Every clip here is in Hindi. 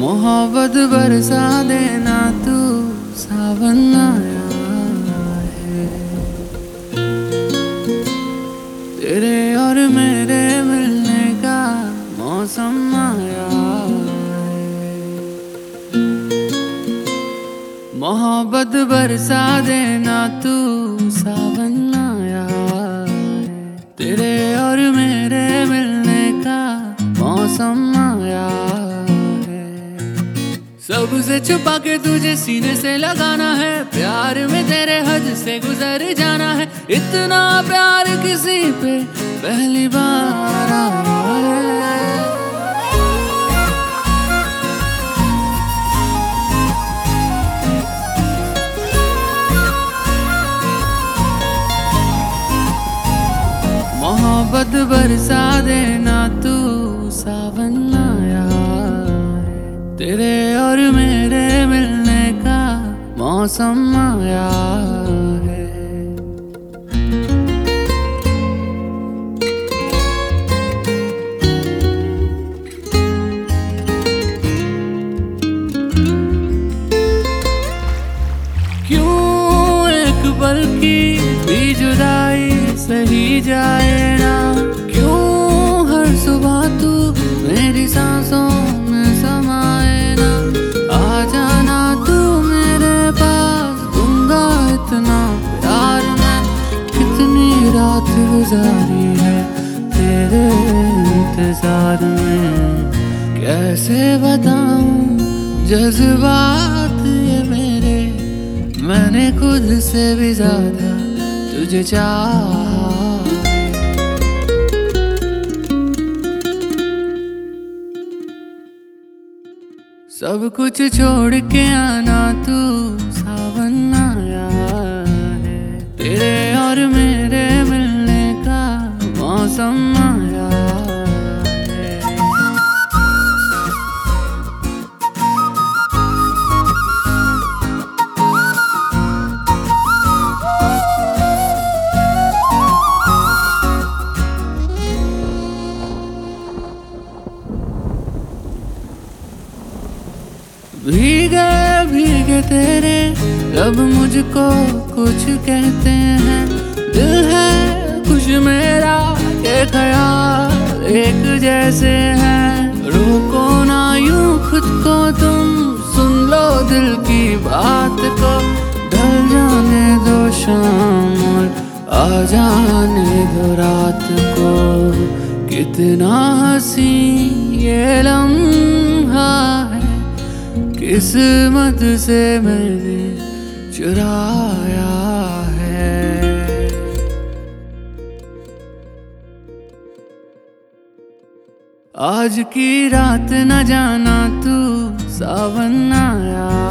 मोहब्बत बरसा देना तू सावन आया। मोहब्बत बरसा देना तू सावन आया है। तेरे और मेरे मिलने का मौसम आया है। सबसे छुपा के तुझे सीने से लगाना है। प्यार में तेरे हद से गुजर जाना है। इतना प्यार किसी पे पहली बार मोहब्बत बरसा देना तू सावन आया तेरे और मेरे मिलने का मौसम आया क्यों एक भी जुदाई सही जाए ना। क्यों हर सुबह तू मेरी सांसों में समाए ना? आ जाना तू मेरे पास, दूँगा इतना प्यार मैं। कितनी रात गुजारी है तेरे इंतज़ार में? कैसे बताऊँ जज्बात ये मेरे? मैंने खुद से भी ज़्यादा तुझे सब कुछ छोड़ के आना तू सावन आया है। तेरे और मेरे भीगे भीगे तेरे। रब मुझको कुछ कहते हैं। दिल है कुछ मेरा, ये ख्याल एक जैसे हैं। रोको ना यूँ खुद को तुम, सुन लो दिल की बात को। ढल जाने दो शाम और आ जाने दो रात को। कितना हसी ये लम्हा है। किस्मत से मैंने चुराया है। आज की रात न जाना तू सावन आया।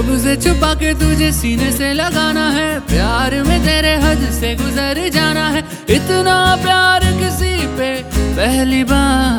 सबसे छुपा के तुझे सीने से लगाना है। प्यार में तेरे हद से गुजर जाना है। इतना प्यार किसी पे, पहली बार